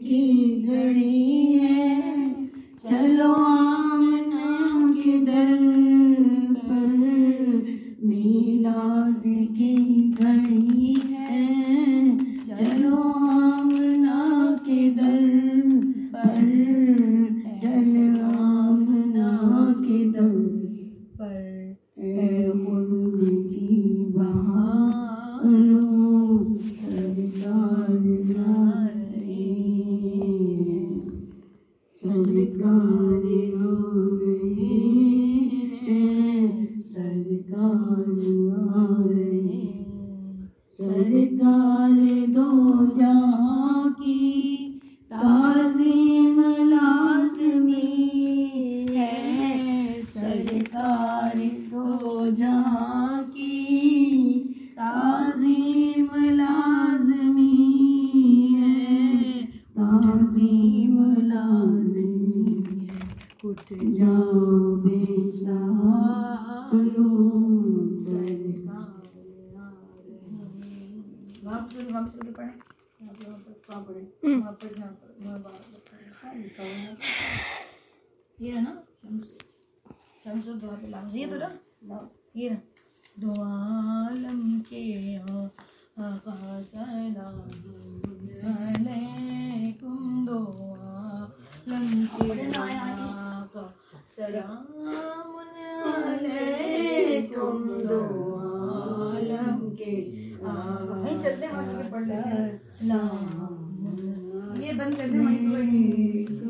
کی گھڑی ہے چلو سرکار دو جہاں کی تعظیم لازمی ہے۔ سرکار دو جہاں کی تعظیم لازمی ہے۔ تعظیم لازمی ہے۔ اٹھ پڑھیں وہاں پہ جہاں پر وہاں باہر لکھا ہوا؟ یہ ہے نا شمس دعا پہ لاؤ یہ تو نا۔ یہ نا دو عالم کے آقا سلام علیکم دو عالم کے آقا سلام علیکم دو عالم کے آقا نہیں چلتے ہیں وہاں پہ پڑھ لیتے ہیں سلام یہ بند کر دیں وہیں پہ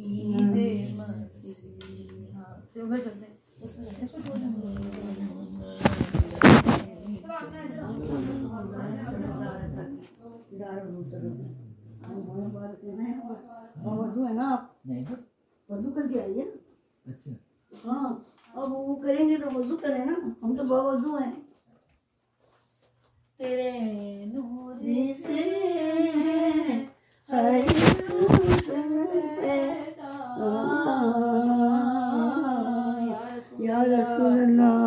عید مسیحا چلو گھر چلتے ہیں اس کو اس کو چھوڑ دیں وضو ہے نا آپ وضو کر کے آئیے ہاں اب وہ کریں گے تو وضو کریں نا۔ ہم تو باوضو ہیں۔ تیرے نور سے ہر یا رسول اللہ۔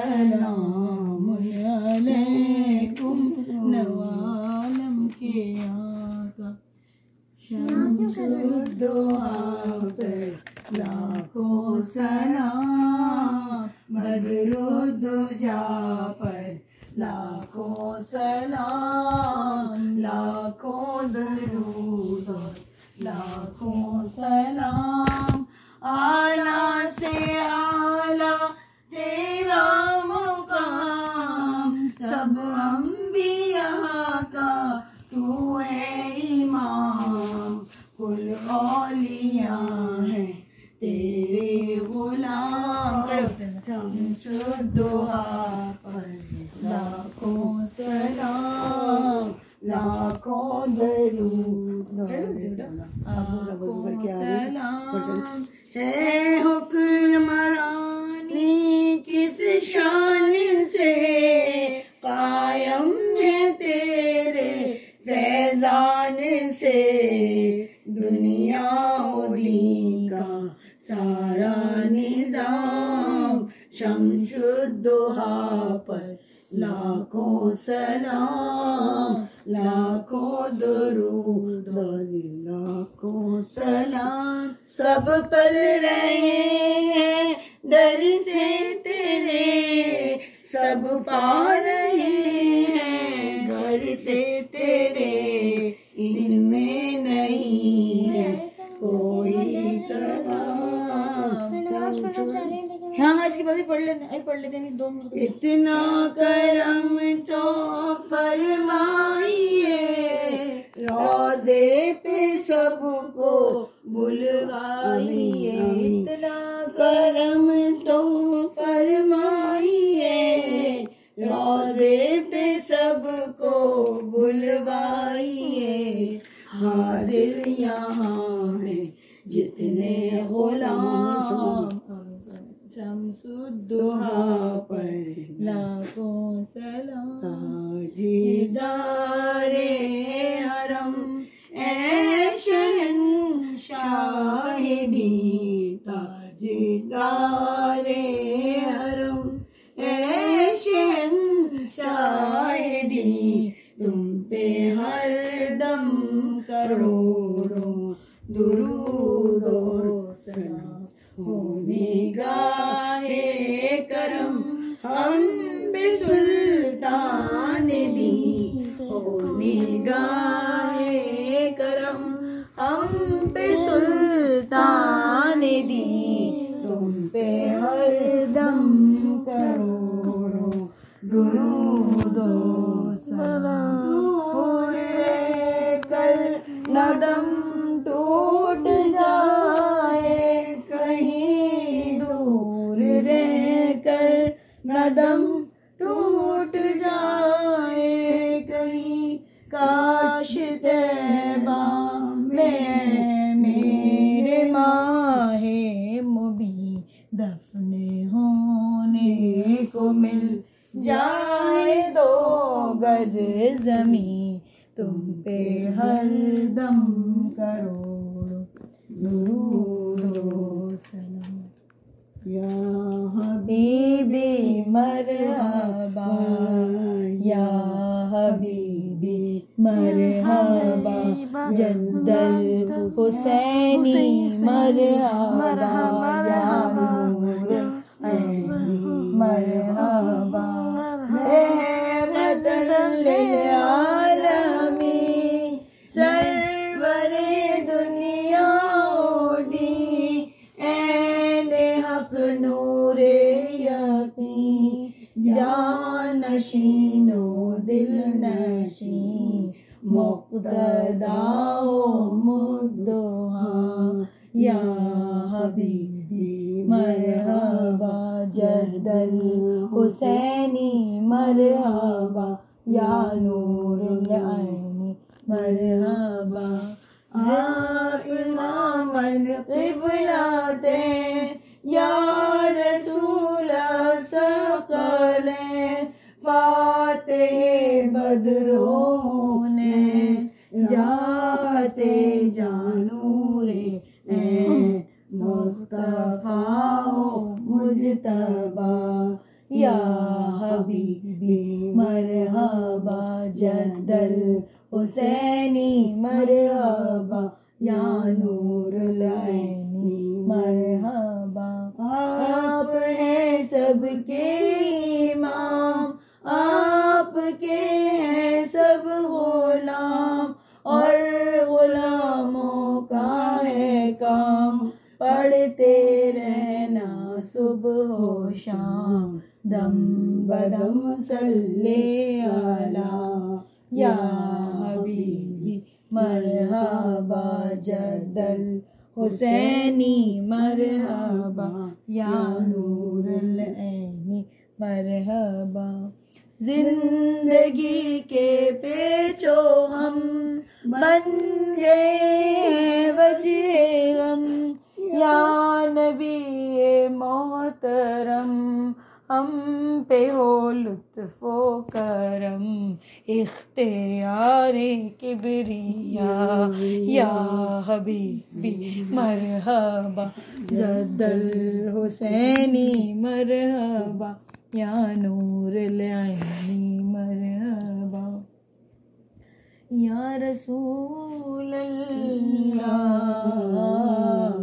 آقا امام سلام، لاکھوں درود لاکھوں سلام۔ سب پل رہے ہیں، در سے تیرے۔ سب پا رہے ہیں، گھر سے تیرے۔ ان میں نہیں ہے کوئی اس کے بعد ہی پڑھ لیتے ہیں پڑھ لیتے ہیں دو منٹ اتنا کرم تو فرمائیے سب کو بلوائیے اتنا کرم تو فرمائیے روزے پہ سب کو بلوائیے حاضر یہاں ہے جتنے غلام شمس الدہا پر لاکھوں سلام۔ سلام ہونے گاہے کرم ہم بے سلطان دی ہونے گاہے کرم ہم پہ سلطان دی تم پہ ہر دم کروڑوں درود و سلام گز زمین تم پہ ہر دم کروڑ درود و سلام۔ یا حبیبی مرحبا، یا حبیبی مرحبا جد الحسینی مرحبا نشین و دل نشین مقتدا و مدعا یا حبیبی مرحبا جد الحسینی مرحبا یا نور العینی مرحبا آپ نامن قبلاتے یا رسول سقلیں فاتح بدروں نے، جاتے جانورے اے مصطفیٰ مجتبا یا حبیبی، مرحبا جد الحسینی مرحبا، یا نور صبح و شام دم بدم صلی علی یا حبیبی مرحبا جد الحسینی مرحبا یا نور العینی مرحبا زندگی کے پیچو ہم بن گئے حبیبی مرحبا جد الحسینی مرحبا، یا نور العینی مرحبا۔ یا رسول اللہ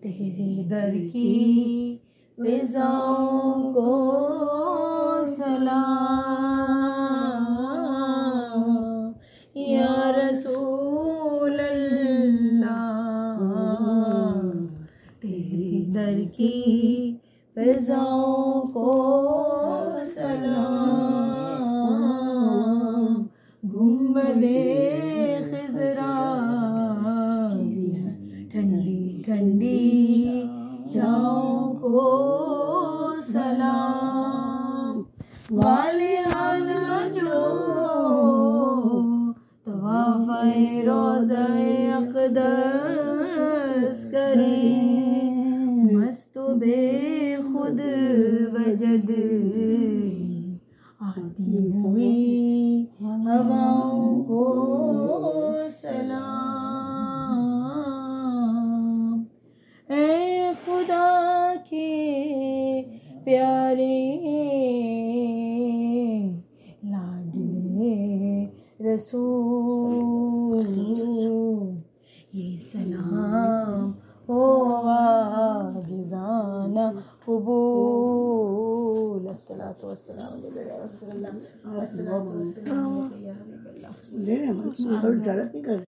تیرے در کی فضاؤں خزرا ٹھنڈی ٹھنڈی جاؤں کو سلام۔ والے جو روز اقدس کریں۔ مست بے خود وجد۔ رسول یہ سلام او جزانہ قبول السلام والسلام علیہ وسلم